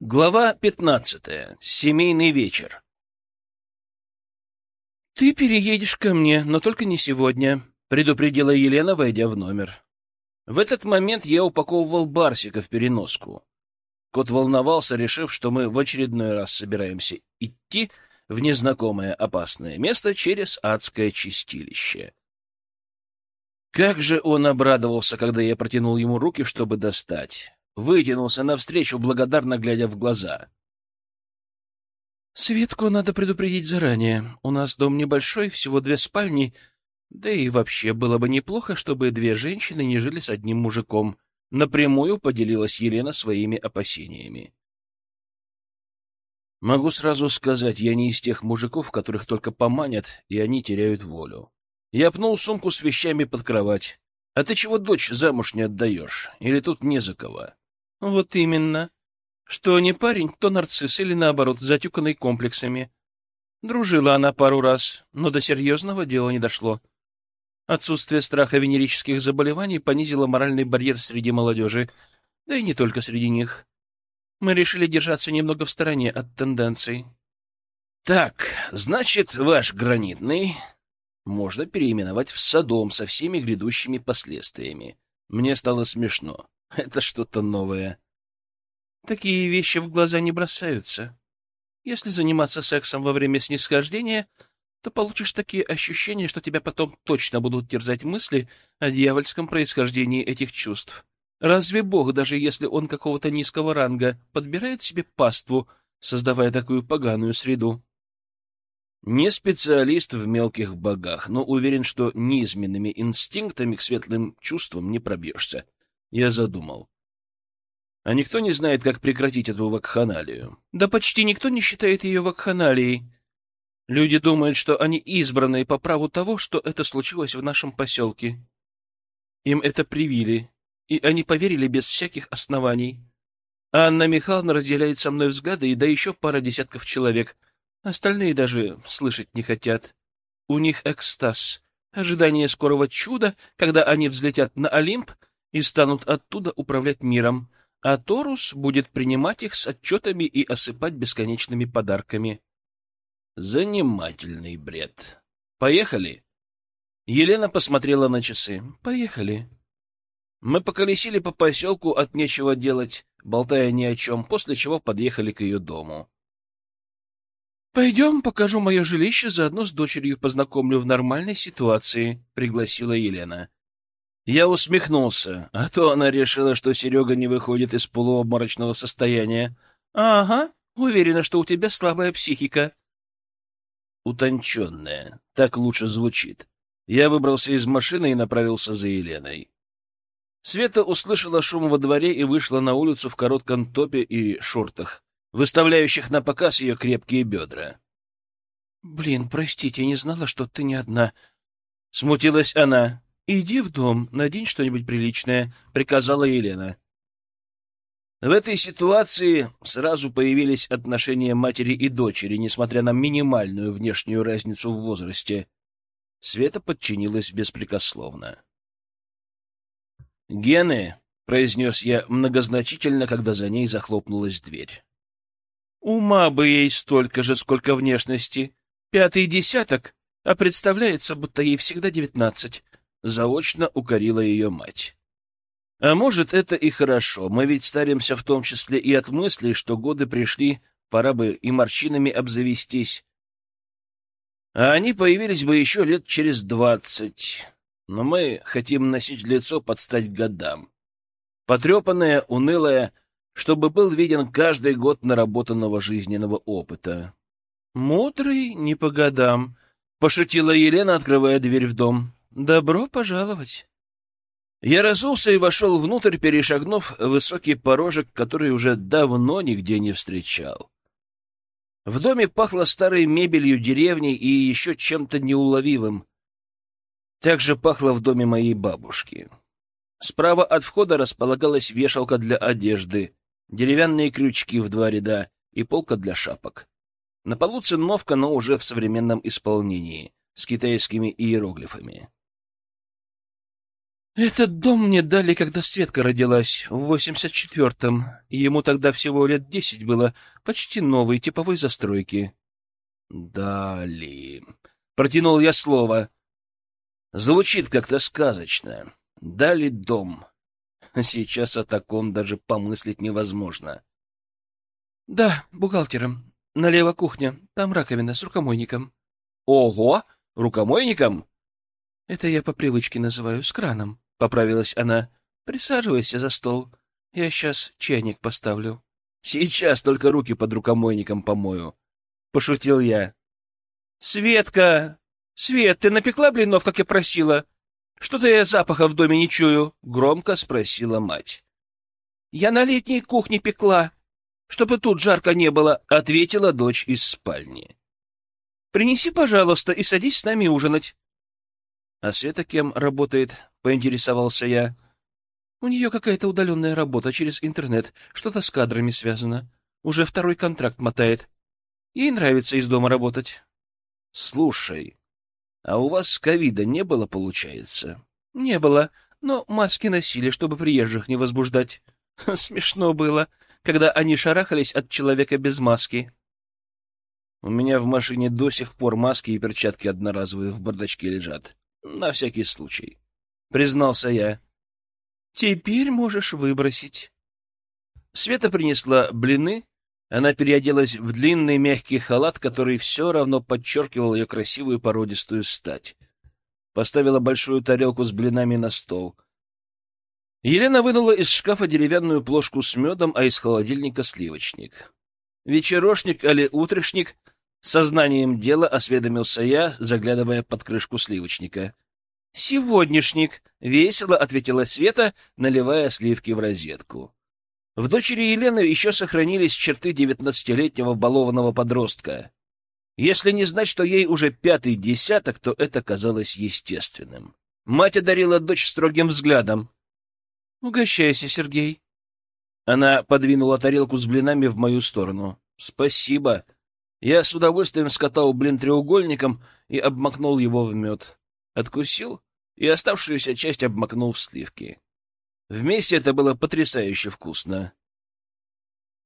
Глава пятнадцатая. Семейный вечер. «Ты переедешь ко мне, но только не сегодня», — предупредила Елена, войдя в номер. В этот момент я упаковывал Барсика в переноску. Кот волновался, решив, что мы в очередной раз собираемся идти в незнакомое опасное место через адское чистилище. Как же он обрадовался, когда я протянул ему руки, чтобы достать вытянулся навстречу, благодарно глядя в глаза. «Светку надо предупредить заранее. У нас дом небольшой, всего две спальни, да и вообще было бы неплохо, чтобы две женщины не жили с одним мужиком». Напрямую поделилась Елена своими опасениями. Могу сразу сказать, я не из тех мужиков, которых только поманят, и они теряют волю. Я пнул сумку с вещами под кровать. А ты чего дочь замуж не отдаешь? Или тут не за кого? Вот именно. Что не парень, то нарцисс или, наоборот, затюканный комплексами. Дружила она пару раз, но до серьезного дела не дошло. Отсутствие страха венерических заболеваний понизило моральный барьер среди молодежи, да и не только среди них. Мы решили держаться немного в стороне от тенденций. Так, значит, ваш гранитный можно переименовать в Содом со всеми грядущими последствиями. Мне стало смешно. Это что-то новое. Такие вещи в глаза не бросаются. Если заниматься сексом во время снисхождения, то получишь такие ощущения, что тебя потом точно будут терзать мысли о дьявольском происхождении этих чувств. Разве Бог, даже если он какого-то низкого ранга, подбирает себе паству, создавая такую поганую среду? Не специалист в мелких богах, но уверен, что низменными инстинктами к светлым чувствам не пробьешься. Я задумал. А никто не знает, как прекратить эту вакханалию. Да почти никто не считает ее вакханалией. Люди думают, что они избранные по праву того, что это случилось в нашем поселке. Им это привили, и они поверили без всяких оснований. Анна Михайловна разделяет со мной взгляды, и да еще пара десятков человек. Остальные даже слышать не хотят. У них экстаз, ожидание скорого чуда, когда они взлетят на Олимп и станут оттуда управлять миром, а Торус будет принимать их с отчетами и осыпать бесконечными подарками. Занимательный бред. Поехали? Елена посмотрела на часы. Поехали. Мы поколесили по поселку от нечего делать, болтая ни о чем, после чего подъехали к ее дому. «Пойдем, покажу мое жилище, заодно с дочерью познакомлю в нормальной ситуации», — пригласила Елена. Я усмехнулся, а то она решила, что Серега не выходит из полуобморочного состояния. «Ага, уверена, что у тебя слабая психика». Утонченная, так лучше звучит. Я выбрался из машины и направился за Еленой. Света услышала шум во дворе и вышла на улицу в коротком топе и шортах, выставляющих на показ ее крепкие бедра. «Блин, простите, не знала, что ты не одна», — смутилась она. «Иди в дом, надень что-нибудь приличное», — приказала Елена. В этой ситуации сразу появились отношения матери и дочери, несмотря на минимальную внешнюю разницу в возрасте. Света подчинилась беспрекословно. «Гены», — произнес я многозначительно, когда за ней захлопнулась дверь. «Ума бы ей столько же, сколько внешности. Пятый десяток, а представляется, будто ей всегда девятнадцать заочно укорила ее мать. А может, это и хорошо. Мы ведь старимся в том числе и от мысли, что годы пришли, пора бы и морщинами обзавестись. А они появились бы еще лет через двадцать. Но мы хотим носить лицо под стать годам. Потрепанное, унылое, чтобы был виден каждый год наработанного жизненного опыта. «Мудрый не по годам», — пошутила Елена, открывая дверь в дом. «Добро пожаловать!» Я разулся и вошел внутрь, перешагнув высокий порожек, который уже давно нигде не встречал. В доме пахло старой мебелью деревни и еще чем-то неуловимым. Так же пахло в доме моей бабушки. Справа от входа располагалась вешалка для одежды, деревянные крючки в два ряда и полка для шапок. На полу циновка, но уже в современном исполнении, с китайскими иероглифами. Этот дом мне дали, когда Светка родилась, в восемьдесят четвертом. Ему тогда всего лет десять было, почти новой типовой застройки. Дали. Протянул я слово. Звучит как-то сказочно. Дали дом. Сейчас о таком даже помыслить невозможно. Да, бухгалтером. Налево кухня. Там раковина с рукомойником. Ого! Рукомойником? Это я по привычке называю, с краном. — поправилась она. — Присаживайся за стол. Я сейчас чайник поставлю. — Сейчас только руки под рукомойником помою. — пошутил я. — Светка! Свет, ты напекла блинов, как я просила? Что-то я запаха в доме не чую, — громко спросила мать. — Я на летней кухне пекла, чтобы тут жарко не было, — ответила дочь из спальни. — Принеси, пожалуйста, и садись с нами ужинать. — А Света кем работает? Поинтересовался я. У нее какая-то удаленная работа через интернет, что-то с кадрами связано. Уже второй контракт мотает. Ей нравится из дома работать. Слушай, а у вас ковида не было, получается? Не было, но маски носили, чтобы приезжих не возбуждать. Смешно было, когда они шарахались от человека без маски. У меня в машине до сих пор маски и перчатки одноразовые в бардачке лежат. На всякий случай. — признался я. «Теперь можешь выбросить». Света принесла блины. Она переоделась в длинный мягкий халат, который все равно подчеркивал ее красивую породистую стать. Поставила большую тарелку с блинами на стол. Елена вынула из шкафа деревянную плошку с медом, а из холодильника сливочник. Вечерошник или утрешник — сознанием дела осведомился я, заглядывая под крышку сливочника — «Сегодняшник», — весело ответила Света, наливая сливки в розетку. В дочери Елены еще сохранились черты девятнадцатилетнего балованного подростка. Если не знать, что ей уже пятый десяток, то это казалось естественным. Мать одарила дочь строгим взглядом. «Угощайся, Сергей». Она подвинула тарелку с блинами в мою сторону. «Спасибо». Я с удовольствием скатал блин треугольником и обмакнул его в мед. Откусил и оставшуюся часть обмакнул в сливки. Вместе это было потрясающе вкусно.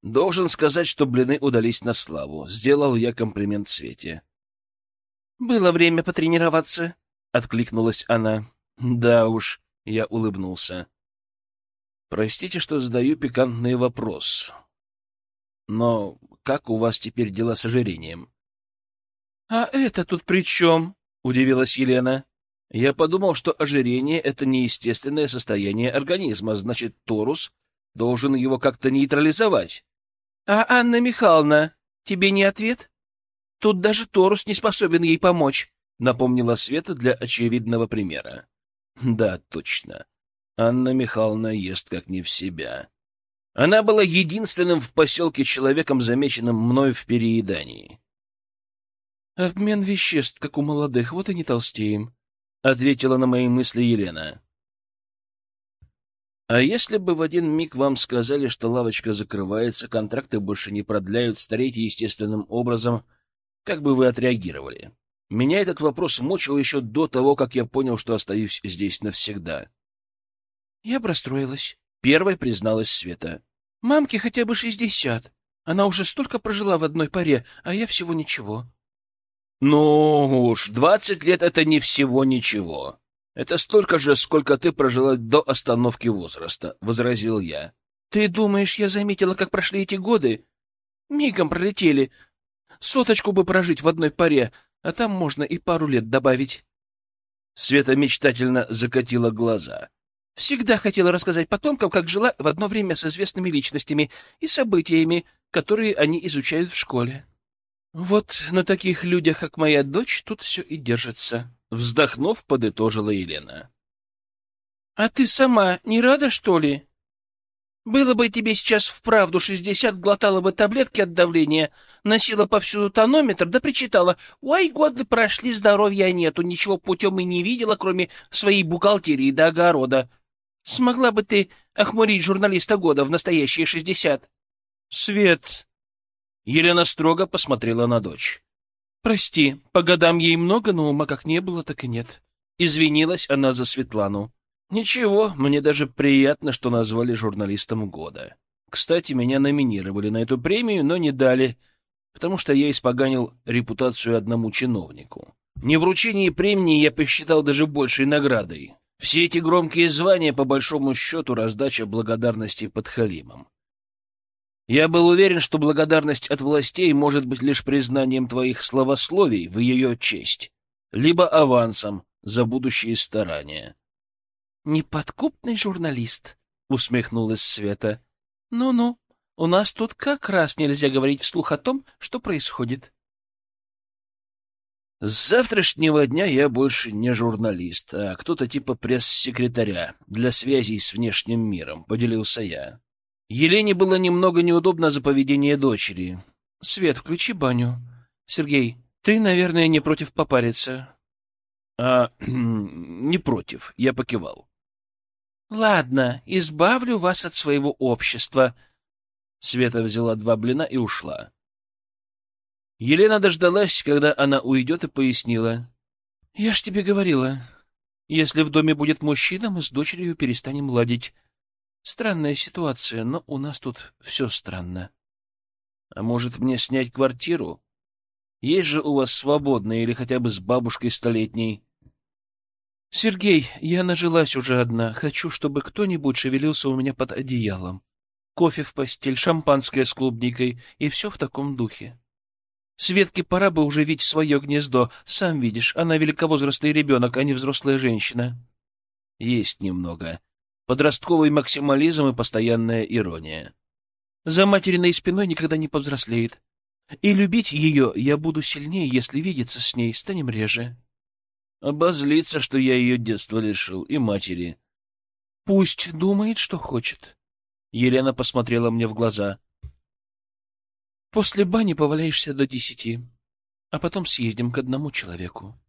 Должен сказать, что блины удались на славу. Сделал я комплимент Свете. «Было время потренироваться», — откликнулась она. «Да уж», — я улыбнулся. «Простите, что задаю пикантный вопрос. Но как у вас теперь дела с ожирением?» «А это тут при чем?» — удивилась Елена. Я подумал, что ожирение — это неестественное состояние организма, значит, Торус должен его как-то нейтрализовать. — А Анна Михайловна, тебе не ответ? Тут даже Торус не способен ей помочь, — напомнила Света для очевидного примера. — Да, точно. Анна Михайловна ест как не в себя. Она была единственным в поселке человеком, замеченным мной в переедании. — Обмен веществ, как у молодых, вот и не толстеем, — ответила на мои мысли Елена. «А если бы в один миг вам сказали, что лавочка закрывается, контракты больше не продляют, старейте естественным образом, как бы вы отреагировали? Меня этот вопрос мучил еще до того, как я понял, что остаюсь здесь навсегда». «Я бы расстроилась», — первой призналась Света. «Мамке хотя бы шестьдесят. Она уже столько прожила в одной паре, а я всего ничего. Ну уж, двадцать лет — это не всего ничего. Это столько же, сколько ты прожила до остановки возраста, — возразил я. Ты думаешь, я заметила, как прошли эти годы? Мигом пролетели. Соточку бы прожить в одной паре, а там можно и пару лет добавить. Света мечтательно закатила глаза. Всегда хотела рассказать потомкам, как жила в одно время с известными личностями и событиями, которые они изучают в школе. Вот на таких людях, как моя дочь, тут все и держится, вздохнув, подытожила Елена. А ты сама не рада, что ли? Было бы тебе сейчас вправду шестьдесят, глотала бы таблетки от давления, носила повсюду тонометр, да причитала, ой, годы прошли, здоровья нету, ничего путем и не видела, кроме своей бухгалтерии до огорода. Смогла бы ты охмурить журналиста года в настоящие шестьдесят? Свет, Елена строго посмотрела на дочь. «Прости, по годам ей много, но ума как не было, так и нет». Извинилась она за Светлану. Ничего, мне даже приятно, что назвали журналистом года. Кстати, меня номинировали на эту премию, но не дали, потому что я испоганил репутацию одному чиновнику. Не вручение премии я посчитал даже большей наградой. Все эти громкие звания, по большому счету, раздача благодарности подхалимам. Я был уверен, что благодарность от властей может быть лишь признанием твоих словословий в ее честь, либо авансом за будущие старания. «Неподкупный журналист», — усмехнулась Света. «Ну-ну, у нас тут как раз нельзя говорить вслух о том, что происходит». С завтрашнего дня я больше не журналист, а кто-то типа пресс-секретаря для связей с внешним миром, поделился я. Елене было немного неудобно за поведение дочери. «Свет, включи баню. Сергей, ты, наверное, не против попариться?» «А, не против», — я покивал. «Ладно, избавлю вас от своего общества». Света взяла два блина и ушла. Елена дождалась, когда она уйдет, и пояснила. — Я ж тебе говорила, если в доме будет мужчина, мы с дочерью перестанем ладить. Странная ситуация, но у нас тут все странно. — А может, мне снять квартиру? Есть же у вас свободная или хотя бы с бабушкой столетней? Сергей, я нажилась уже одна. Хочу, чтобы кто-нибудь шевелился у меня под одеялом. Кофе в постель, шампанское с клубникой и все в таком духе. Светке пора бы уже видеть свое гнездо. Сам видишь, она великовозрастный ребенок, а не взрослая женщина. Есть немного. Подростковый максимализм и постоянная ирония. За материной спиной никогда не повзрослеет. И любить ее я буду сильнее, если видеться с ней станем реже. Обозлиться, что я ее детства лишил, и матери. Пусть думает, что хочет. Елена посмотрела мне в глаза. После бани поваляешься до десяти, а потом съездим к одному человеку.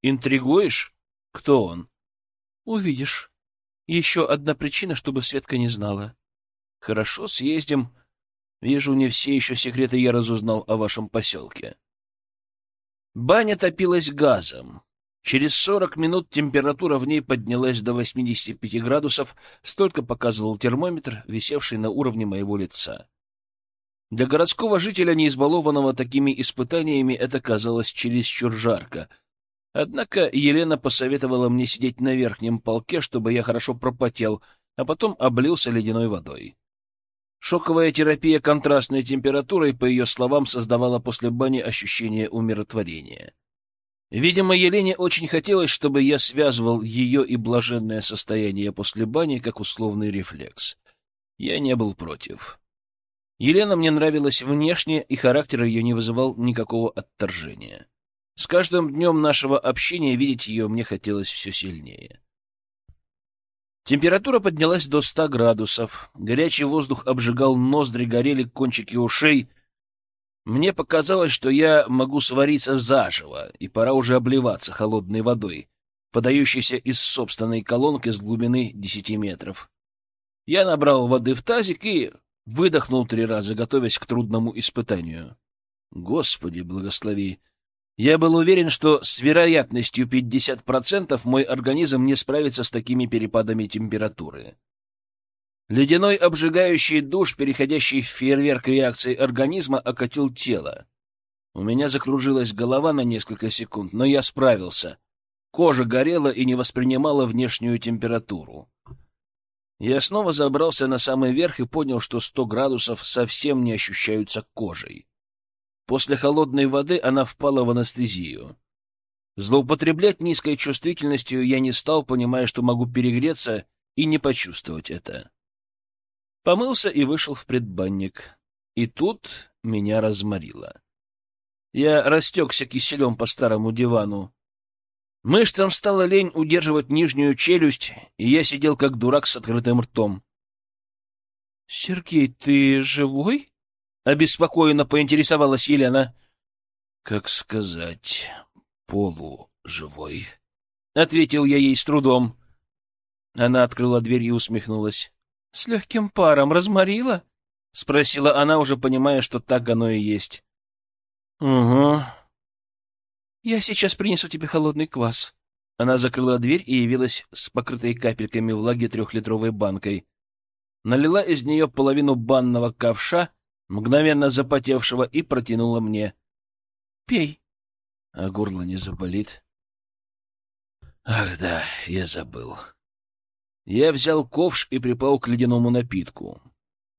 Интригуешь? Кто он? Увидишь. Еще одна причина, чтобы Светка не знала. Хорошо, съездим. Вижу, не все еще секреты я разузнал о вашем поселке. Баня топилась газом. Через сорок минут температура в ней поднялась до 85 градусов, столько показывал термометр, висевший на уровне моего лица. Для городского жителя, не избалованного такими испытаниями, это казалось чересчур жарко. Однако Елена посоветовала мне сидеть на верхнем полке, чтобы я хорошо пропотел, а потом облился ледяной водой. Шоковая терапия контрастной температурой, по ее словам, создавала после бани ощущение умиротворения. Видимо, Елене очень хотелось, чтобы я связывал ее и блаженное состояние после бани как условный рефлекс. Я не был против. Елена мне нравилась внешне, и характер ее не вызывал никакого отторжения. С каждым днем нашего общения видеть ее мне хотелось все сильнее. Температура поднялась до ста градусов, горячий воздух обжигал ноздри, горели кончики ушей — мне показалось, что я могу свариться заживо, и пора уже обливаться холодной водой, подающейся из собственной колонки с глубины десяти метров. Я набрал воды в тазик и выдохнул три раза, готовясь к трудному испытанию. Господи, благослови! Я был уверен, что с вероятностью 50% мой организм не справится с такими перепадами температуры. Ледяной обжигающий душ, переходящий в фейерверк реакции организма, окатил тело. У меня закружилась голова на несколько секунд, но я справился. Кожа горела и не воспринимала внешнюю температуру. Я снова забрался на самый верх и понял, что сто градусов совсем не ощущаются кожей. После холодной воды она впала в анестезию. Злоупотреблять низкой чувствительностью я не стал, понимая, что могу перегреться и не почувствовать это. Помылся и вышел в предбанник. И тут меня разморило. Я растекся киселем по старому дивану. Мышцам стало лень удерживать нижнюю челюсть, и я сидел как дурак с открытым ртом. — Сергей, ты живой? — обеспокоенно поинтересовалась Елена. — Как сказать, полуживой, — ответил я ей с трудом. Она открыла дверь и усмехнулась. — С легким паром разморила? — спросила она, уже понимая, что так оно и есть. — Угу. — Я сейчас принесу тебе холодный квас. Она закрыла дверь и явилась с покрытой капельками влаги трехлитровой банкой. Налила из нее половину банного ковша, мгновенно запотевшего, и протянула мне. — Пей. — А горло не заболит? — Ах да, я забыл. Я взял ковш и припал к ледяному напитку.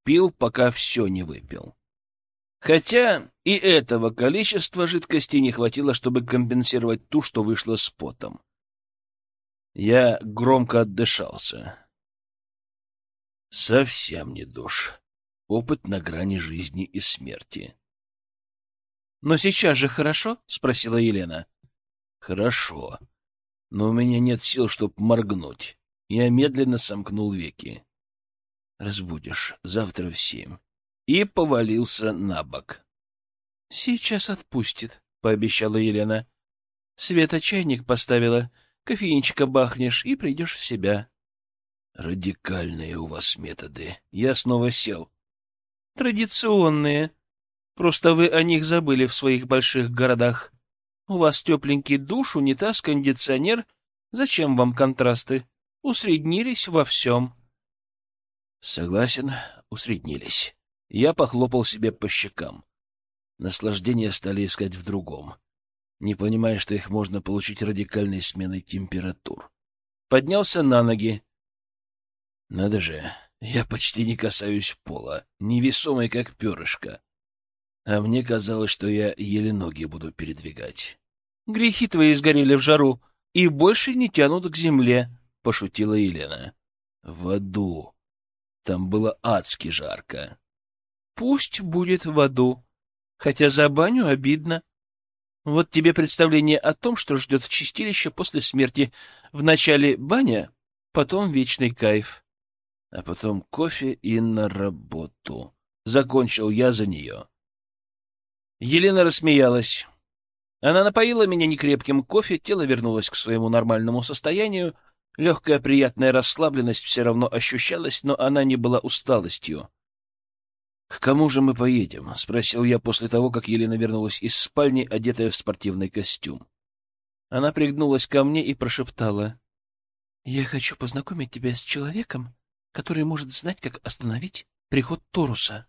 Пил, пока все не выпил. Хотя и этого количества жидкости не хватило, чтобы компенсировать ту, что вышло с потом. Я громко отдышался. Совсем не душ. Опыт на грани жизни и смерти. — Но сейчас же хорошо? — спросила Елена. — Хорошо. Но у меня нет сил, чтобы моргнуть. Я медленно сомкнул веки. — Разбудишь завтра в семь. И повалился на бок. — Сейчас отпустит, — пообещала Елена. — Света чайник поставила кофеинчика бахнешь и придешь в себя. Радикальные у вас методы. Я снова сел. Традиционные. Просто вы о них забыли в своих больших городах. У вас тепленький душ, унитаз, кондиционер. Зачем вам контрасты? Усреднились во всем. Согласен, усреднились. Я похлопал себе по щекам. Наслаждение стали искать в другом не понимая, что их можно получить радикальной сменой температур. Поднялся на ноги. Надо же, я почти не касаюсь пола, невесомый как перышко. А мне казалось, что я еле ноги буду передвигать. — Грехи твои сгорели в жару и больше не тянут к земле, — пошутила Елена. — В аду. Там было адски жарко. — Пусть будет в аду, хотя за баню обидно. Вот тебе представление о том, что ждет в чистилище после смерти. Вначале баня, потом вечный кайф. А потом кофе и на работу. Закончил я за нее. Елена рассмеялась. Она напоила меня некрепким кофе, тело вернулось к своему нормальному состоянию. Легкая приятная расслабленность все равно ощущалась, но она не была усталостью. «К кому же мы поедем?» — спросил я после того, как Елена вернулась из спальни, одетая в спортивный костюм. Она пригнулась ко мне и прошептала. «Я хочу познакомить тебя с человеком, который может знать, как остановить приход Торуса».